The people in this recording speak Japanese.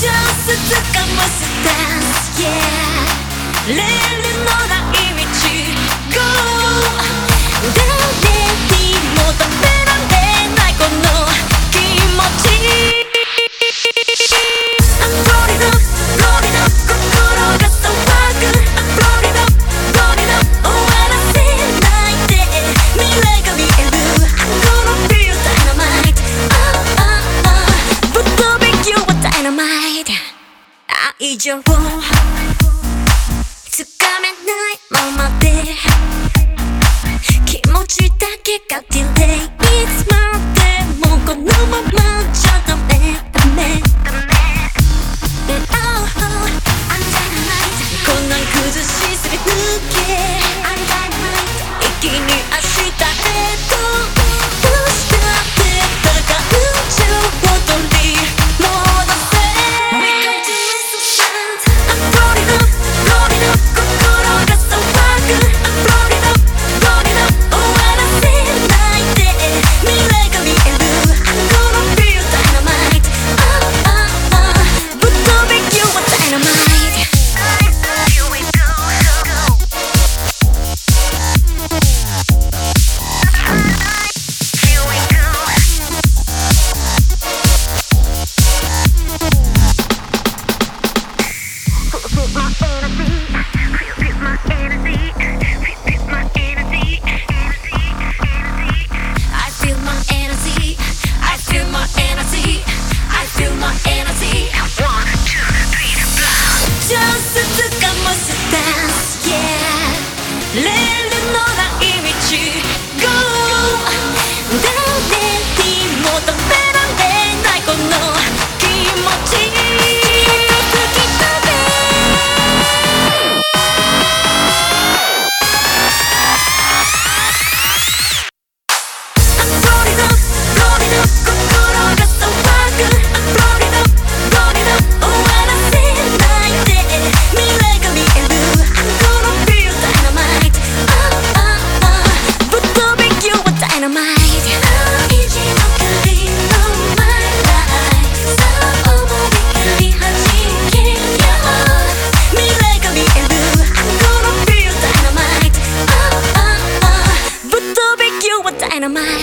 just took a must dance, yeah. Really know 以上。をつかめないままで。気持ちだけがディレイ。いつまでもこのままじゃ。レールのない道 Dynamite.